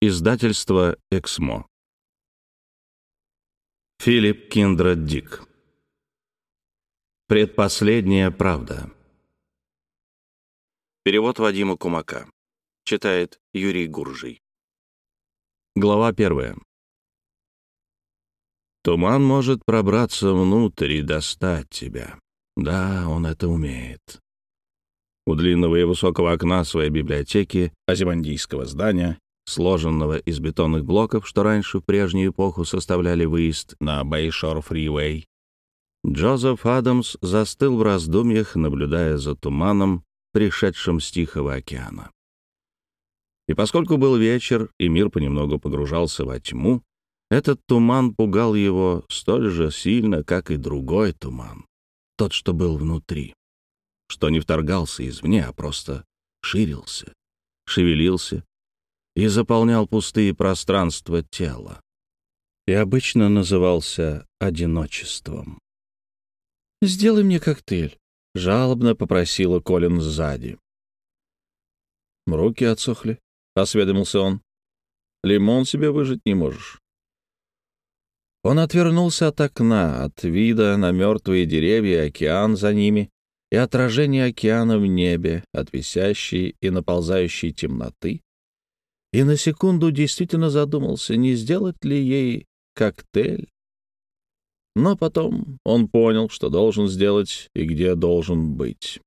Издательство «Эксмо». Филипп Киндред Дик. Предпоследняя правда. Перевод Вадима Кумака. Читает Юрий Гуржий. Глава первая. Туман может пробраться внутрь и достать тебя. Да, он это умеет. У длинного и высокого окна своей библиотеки, азимандийского здания, сложенного из бетонных блоков, что раньше в прежнюю эпоху составляли выезд на Бейшор Фривей. Джозеф Адамс застыл в раздумьях, наблюдая за туманом, пришедшим с Тихого океана. И поскольку был вечер, и мир понемногу погружался во тьму, этот туман пугал его столь же сильно, как и другой туман, тот, что был внутри, что не вторгался извне, а просто ширился, шевелился и заполнял пустые пространства тела. И обычно назывался одиночеством. «Сделай мне коктейль», — жалобно попросила Колин сзади. «Руки отсохли», — осведомился он. «Лимон себе выжить не можешь». Он отвернулся от окна, от вида на мертвые деревья и океан за ними, и отражение океана в небе, от висящей и наползающей темноты, и на секунду действительно задумался, не сделать ли ей коктейль. Но потом он понял, что должен сделать и где должен быть.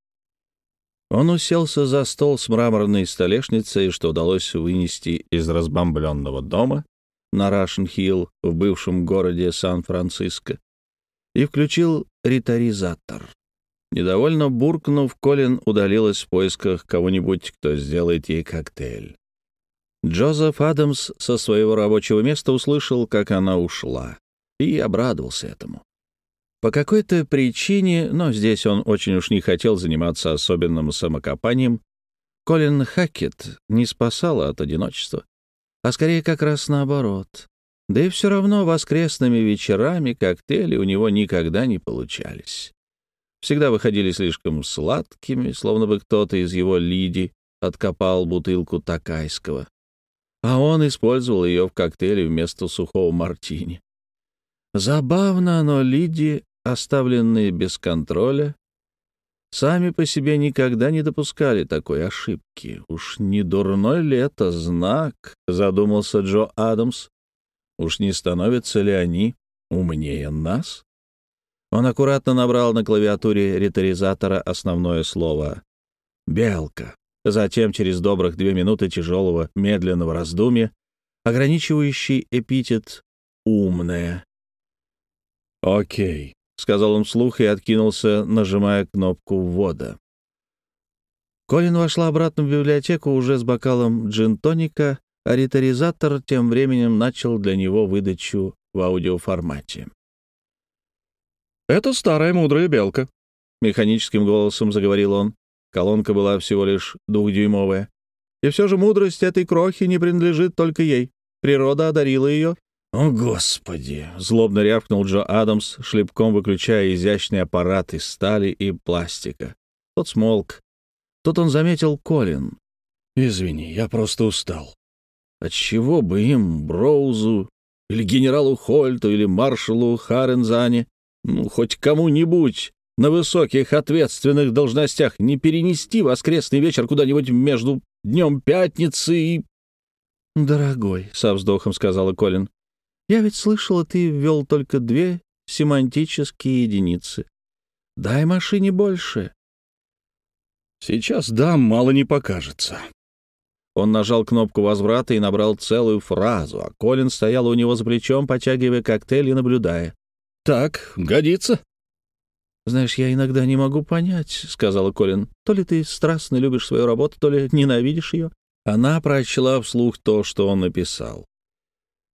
Он уселся за стол с мраморной столешницей, что удалось вынести из разбомбленного дома на Рашен-Хилл в бывшем городе Сан-Франциско, и включил риторизатор. Недовольно буркнув, Колин удалилась в поисках кого-нибудь, кто сделает ей коктейль. Джозеф Адамс со своего рабочего места услышал, как она ушла, и обрадовался этому. По какой-то причине, но здесь он очень уж не хотел заниматься особенным самокопанием, Колин Хакет не спасала от одиночества, а скорее как раз наоборот. Да и все равно воскресными вечерами коктейли у него никогда не получались. Всегда выходили слишком сладкими, словно бы кто-то из его лиди откопал бутылку такайского а он использовал ее в коктейле вместо сухого мартини. Забавно, но Лиди, оставленные без контроля, сами по себе никогда не допускали такой ошибки. Уж не дурной ли это знак, задумался Джо Адамс. Уж не становятся ли они умнее нас? Он аккуратно набрал на клавиатуре риторизатора основное слово «белка». Затем, через добрых две минуты тяжелого, медленного раздумья, ограничивающий эпитет «умная». «Окей», — сказал он вслух и откинулся, нажимая кнопку ввода. Колин вошла обратно в библиотеку уже с бокалом джин-тоника, а риторизатор тем временем начал для него выдачу в аудиоформате. «Это старая мудрая белка», — механическим голосом заговорил он. Колонка была всего лишь двухдюймовая. И все же мудрость этой крохи не принадлежит только ей. Природа одарила ее. «О, Господи!» — злобно рявкнул Джо Адамс, шлепком выключая изящный аппарат из стали и пластика. Тот смолк. Тут он заметил Колин. «Извини, я просто устал. Отчего бы им, Броузу, или генералу Хольту, или маршалу Харензане, ну, хоть кому-нибудь, на высоких ответственных должностях не перенести воскресный вечер куда-нибудь между днем пятницы и... «Дорогой», — со вздохом сказала Колин, — «я ведь слышала, ты ввел только две семантические единицы. Дай машине больше». «Сейчас дам, мало не покажется». Он нажал кнопку возврата и набрал целую фразу, а Колин стоял у него за плечом, потягивая коктейль и наблюдая. «Так, годится?» «Знаешь, я иногда не могу понять», — сказала Колин. «То ли ты страстно любишь свою работу, то ли ненавидишь ее». Она прочла вслух то, что он написал.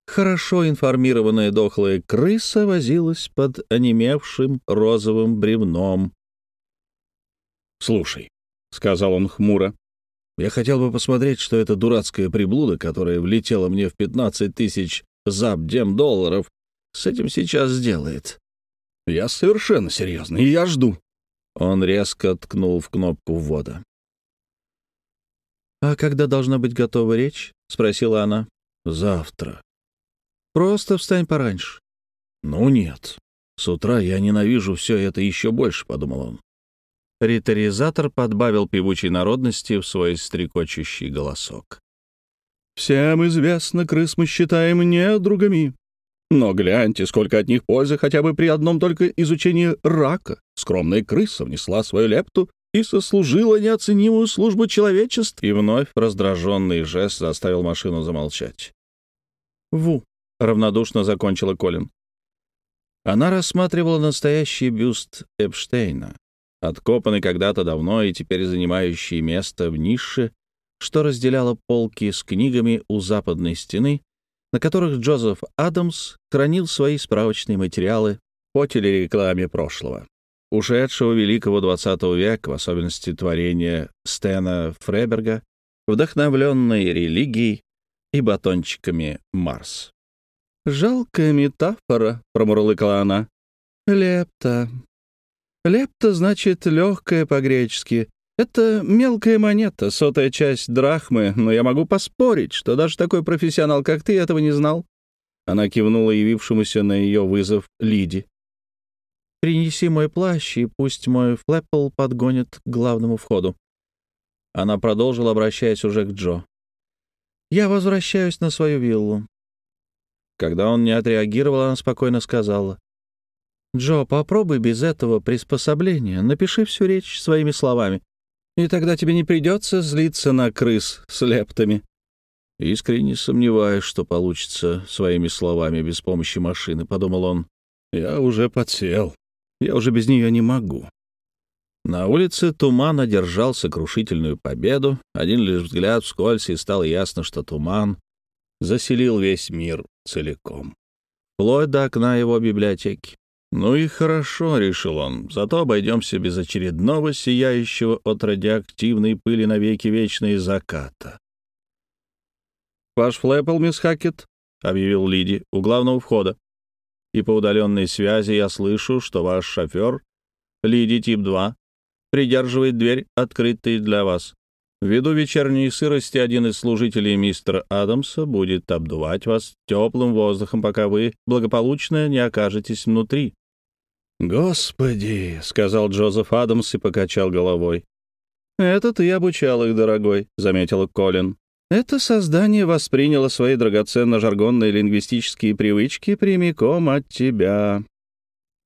Хорошо информированная дохлая крыса возилась под онемевшим розовым бревном. «Слушай», — сказал он хмуро, — «я хотел бы посмотреть, что эта дурацкая приблуда, которая влетела мне в пятнадцать тысяч забдем долларов, с этим сейчас сделает». Я совершенно серьезно, и я жду. Он резко ткнул в кнопку ввода. «А когда должна быть готова речь?» — спросила она. Завтра. Просто встань пораньше. Ну нет. С утра я ненавижу все это еще больше, подумал он. Риторизатор подбавил певучей народности в свой стрекочущий голосок. «Всем известно, крыс мы считаем недругами. Но гляньте, сколько от них пользы хотя бы при одном только изучении рака. Скромная крыса внесла свою лепту и сослужила неоценимую службу человечеству». И вновь раздраженный жест заставил машину замолчать. «Ву», — равнодушно закончила Колин. Она рассматривала настоящий бюст Эпштейна, откопанный когда-то давно и теперь занимающий место в нише, что разделяло полки с книгами у западной стены, на которых Джозеф Адамс хранил свои справочные материалы по телерекламе прошлого, ушедшего великого XX века, в особенности творения Стена Фреберга, вдохновленной религией и батончиками Марс. «Жалкая метафора», — промурлыкала она. «Лепта, Лепта значит легкая по-гречески. Это мелкая монета, сотая часть драхмы, но я могу поспорить, что даже такой профессионал, как ты, этого не знал. Она кивнула явившемуся на ее вызов Лиди. «Принеси мой плащ, и пусть мой флэппл подгонит к главному входу». Она продолжила, обращаясь уже к Джо. «Я возвращаюсь на свою виллу». Когда он не отреагировал, она спокойно сказала. «Джо, попробуй без этого приспособления. Напиши всю речь своими словами. И тогда тебе не придется злиться на крыс с лептами». «Искренне сомневаюсь, что получится своими словами без помощи машины», — подумал он. «Я уже подсел. Я уже без нее не могу». На улице туман одержал сокрушительную победу. Один лишь взгляд вскользь, и стало ясно, что туман заселил весь мир целиком. Вплоть до окна его библиотеки. «Ну и хорошо», — решил он, — «зато обойдемся без очередного сияющего от радиоактивной пыли навеки вечной заката». «Ваш флэппл, мисс Хакет», — объявил Лиди, — «у главного входа. И по удаленной связи я слышу, что ваш шофер, Лиди тип 2, придерживает дверь, открытой для вас. Ввиду вечерней сырости один из служителей мистера Адамса будет обдувать вас теплым воздухом, пока вы благополучно не окажетесь внутри. «Господи!» — сказал Джозеф Адамс и покачал головой. «Это ты обучал их, дорогой», — заметила Колин. «Это создание восприняло свои драгоценно-жаргонные лингвистические привычки прямиком от тебя».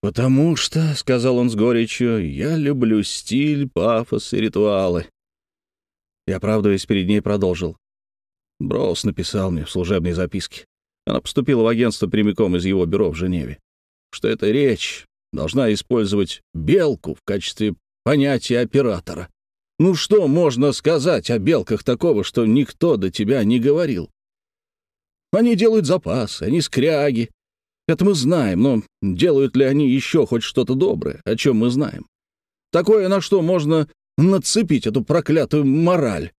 «Потому что», — сказал он с горечью, — «я люблю стиль, пафос и ритуалы. Я, оправдываясь перед ней, продолжил. Броуз написал мне в служебной записке. Она поступила в агентство прямиком из его бюро в Женеве. Что эта речь должна использовать белку в качестве понятия оператора. Ну что можно сказать о белках такого, что никто до тебя не говорил? Они делают запасы, они скряги. Это мы знаем, но делают ли они еще хоть что-то доброе, о чем мы знаем? Такое, на что можно нацепить эту проклятую мораль.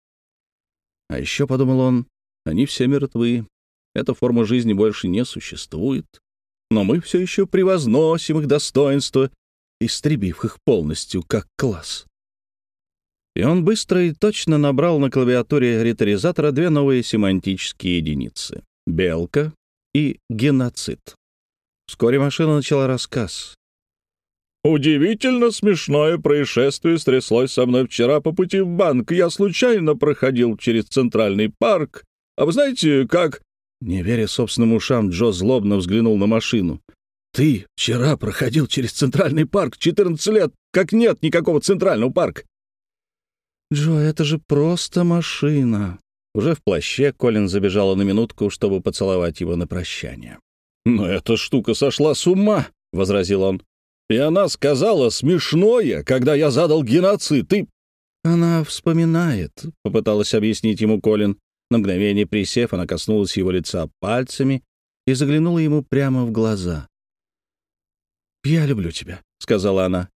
А еще, — подумал он, — они все мертвы. Эта форма жизни больше не существует. Но мы все еще превозносим их достоинства, истребив их полностью как класс. И он быстро и точно набрал на клавиатуре риторизатора две новые семантические единицы — «белка» и «геноцид». Вскоре машина начала рассказ. Удивительно смешное происшествие стряслось со мной вчера по пути в банк. Я случайно проходил через Центральный парк. А вы знаете, как...» Не веря собственным ушам, Джо злобно взглянул на машину. «Ты вчера проходил через Центральный парк 14 лет, как нет никакого Центрального парка!» «Джо, это же просто машина!» Уже в плаще Колин забежала на минутку, чтобы поцеловать его на прощание. «Но эта штука сошла с ума!» — возразил он. И она сказала смешное, когда я задал геноцид. Ты...» «Она вспоминает», — попыталась объяснить ему Колин. На мгновение присев, она коснулась его лица пальцами и заглянула ему прямо в глаза. «Я люблю тебя», — сказала она.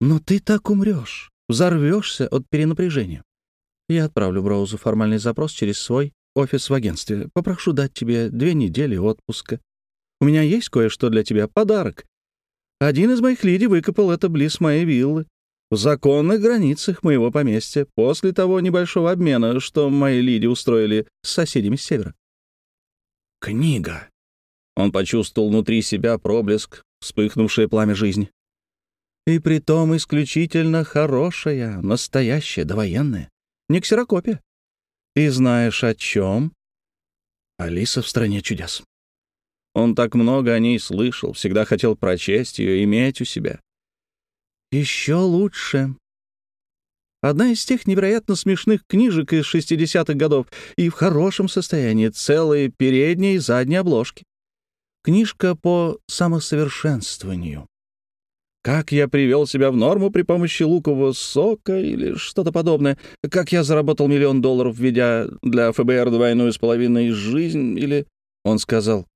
«Но ты так умрешь, взорвешься от перенапряжения. Я отправлю Броузу формальный запрос через свой офис в агентстве. Попрошу дать тебе две недели отпуска. У меня есть кое-что для тебя, подарок. Один из моих лиди выкопал это близ моей виллы, в законных границах моего поместья, после того небольшого обмена, что мои лиди устроили с соседями с севера. книга. Он почувствовал внутри себя проблеск, вспыхнувшее пламя жизни. И притом исключительно хорошая, настоящая, довоенная, не ксерокопия. И знаешь о чем? Алиса в стране чудес. Он так много о ней слышал, всегда хотел прочесть ее, иметь у себя. Еще лучше. Одна из тех невероятно смешных книжек из 60-х годов и в хорошем состоянии, целые передние и задние обложки. Книжка по самосовершенствованию. Как я привел себя в норму при помощи лукового сока или что-то подобное? Как я заработал миллион долларов, введя для ФБР двойную с половиной жизнь? Или... Он сказал,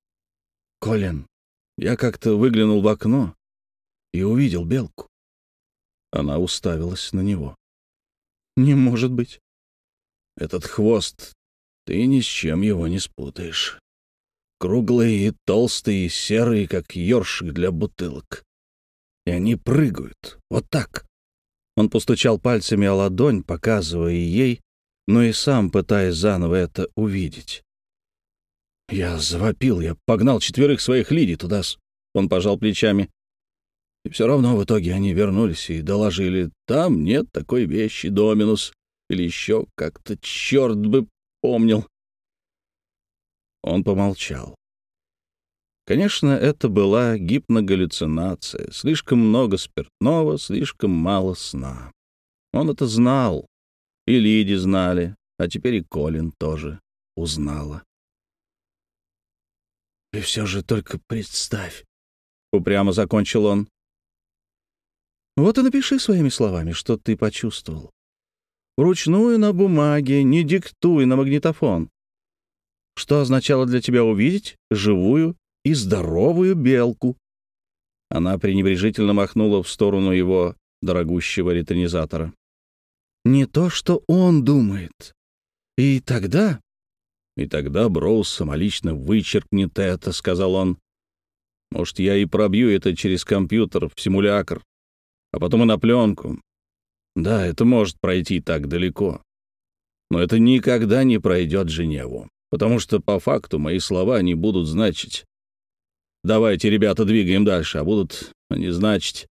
«Колин, я как-то выглянул в окно и увидел белку». Она уставилась на него. «Не может быть». «Этот хвост, ты ни с чем его не спутаешь. Круглый и толстый, и серый, как ёршик для бутылок и они прыгают. Вот так. Он постучал пальцами о ладонь, показывая ей, но и сам пытаясь заново это увидеть. Я завопил, я погнал четверых своих лидий туда. Он пожал плечами. И все равно в итоге они вернулись и доложили. Там нет такой вещи, Доминус. Или еще как-то, черт бы помнил. Он помолчал. Конечно, это была гипногаллюцинация. Слишком много спиртного, слишком мало сна. Он это знал. И Лиди знали, а теперь и Колин тоже узнала. «И все же только представь», — упрямо закончил он. «Вот и напиши своими словами, что ты почувствовал. Вручную на бумаге, не диктуй на магнитофон. Что означало для тебя увидеть живую и здоровую белку. Она пренебрежительно махнула в сторону его дорогущего ретронизатора. «Не то, что он думает. И тогда...» «И тогда Броуз самолично вычеркнет это», — сказал он. «Может, я и пробью это через компьютер в симулятор, а потом и на пленку. Да, это может пройти так далеко. Но это никогда не пройдет Женеву, потому что по факту мои слова не будут значить. Давайте, ребята, двигаем дальше, а будут они значить...»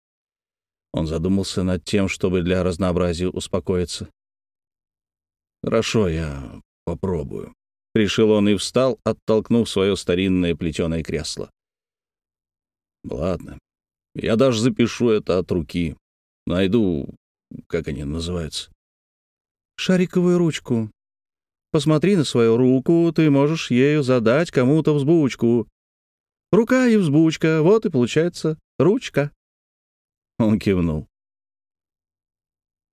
Он задумался над тем, чтобы для разнообразия успокоиться. «Хорошо, я попробую», — решил он и встал, оттолкнув свое старинное плетеное кресло. «Ладно, я даже запишу это от руки. Найду, как они называются?» «Шариковую ручку. Посмотри на свою руку, ты можешь ею задать кому-то взбучку. Рука и взбучка, вот и получается ручка. Он кивнул.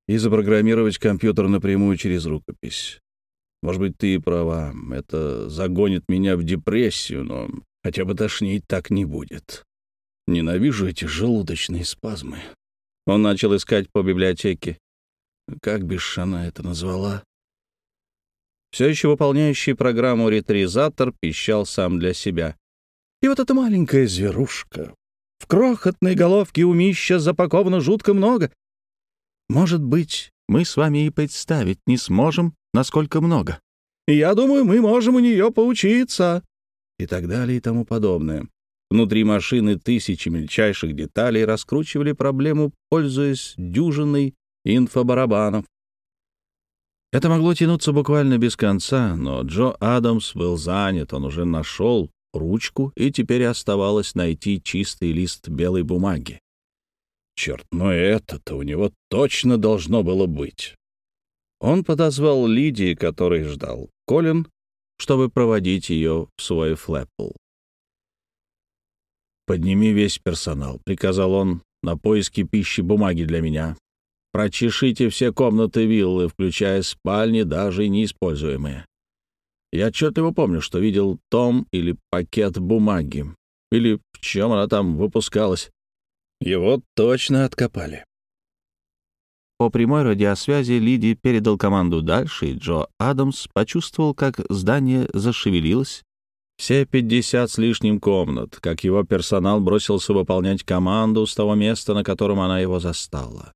И запрограммировать компьютер напрямую через рукопись. Может быть, ты и права. Это загонит меня в депрессию, но хотя бы тошнить так не будет. Ненавижу эти желудочные спазмы. Он начал искать по библиотеке. Как бишь она это назвала? Все еще выполняющий программу ретризатор пищал сам для себя. И вот эта маленькая зверушка. В крохотной головке у Мища запаковано жутко много. Может быть, мы с вами и представить не сможем, насколько много. я думаю, мы можем у нее поучиться. И так далее и тому подобное. Внутри машины тысячи мельчайших деталей раскручивали проблему, пользуясь дюжиной инфобарабанов. Это могло тянуться буквально без конца, но Джо Адамс был занят, он уже нашел ручку, и теперь оставалось найти чистый лист белой бумаги. Черт, но это-то у него точно должно было быть. Он подозвал Лидии, который ждал Колин, чтобы проводить ее в свой флэппл. «Подними весь персонал», — приказал он, — «на поиски пищи бумаги для меня. Прочешите все комнаты виллы, включая спальни, даже неиспользуемые. Я отчетливо помню, что видел том или пакет бумаги. Или в чем она там выпускалась. Его точно откопали. По прямой радиосвязи Лиди передал команду дальше, и Джо Адамс почувствовал, как здание зашевелилось. Все пятьдесят с лишним комнат, как его персонал бросился выполнять команду с того места, на котором она его застала.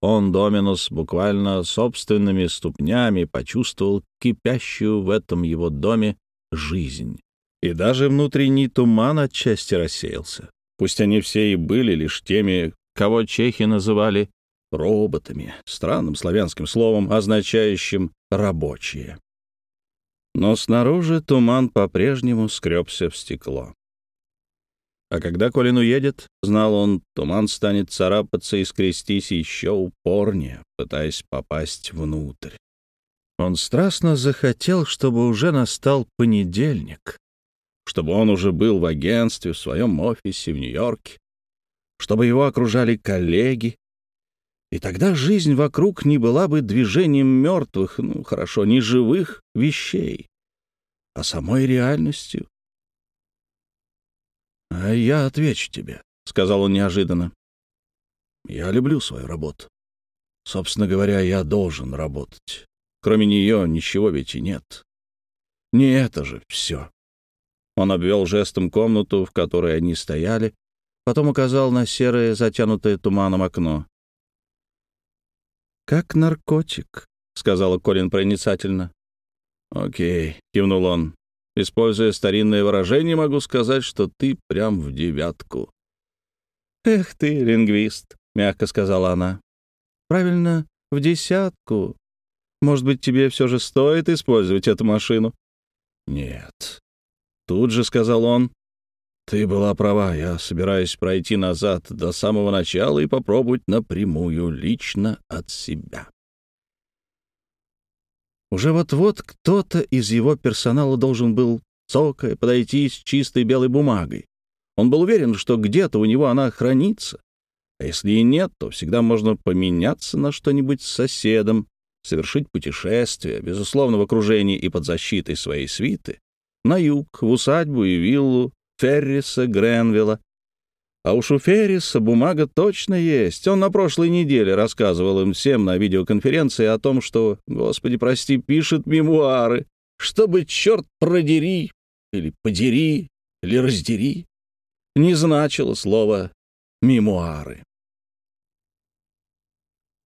Он, Доминус, буквально собственными ступнями почувствовал кипящую в этом его доме жизнь И даже внутренний туман отчасти рассеялся. Пусть они все и были лишь теми, кого чехи называли роботами, странным славянским словом, означающим «рабочие». Но снаружи туман по-прежнему скребся в стекло. А когда Колин уедет, знал он, туман станет царапаться и скрестись еще упорнее, пытаясь попасть внутрь. Он страстно захотел, чтобы уже настал понедельник, чтобы он уже был в агентстве, в своем офисе в Нью-Йорке, чтобы его окружали коллеги, и тогда жизнь вокруг не была бы движением мертвых, ну, хорошо, не живых вещей, а самой реальностью. «А я отвечу тебе», — сказал он неожиданно. «Я люблю свою работу. Собственно говоря, я должен работать. Кроме нее ничего ведь и нет. Не это же все». Он обвел жестом комнату, в которой они стояли, потом указал на серое, затянутое туманом окно. «Как наркотик», — сказала Колин проницательно. «Окей», — кивнул он. «Используя старинное выражение, могу сказать, что ты прям в девятку». «Эх ты, лингвист», — мягко сказала она. «Правильно, в десятку. Может быть, тебе все же стоит использовать эту машину?» «Нет». Тут же сказал он. «Ты была права, я собираюсь пройти назад до самого начала и попробовать напрямую, лично от себя». Уже вот-вот кто-то из его персонала должен был, цокая, подойти с чистой белой бумагой. Он был уверен, что где-то у него она хранится. А если и нет, то всегда можно поменяться на что-нибудь с соседом, совершить путешествие, безусловно, в окружении и под защитой своей свиты, на юг, в усадьбу и виллу, Ферриса Гренвилла. А уж у Ферриса бумага точно есть. Он на прошлой неделе рассказывал им всем на видеоконференции о том, что, господи, прости, пишет мемуары, чтобы, черт продери, или подери, или раздери, не значило слово «мемуары».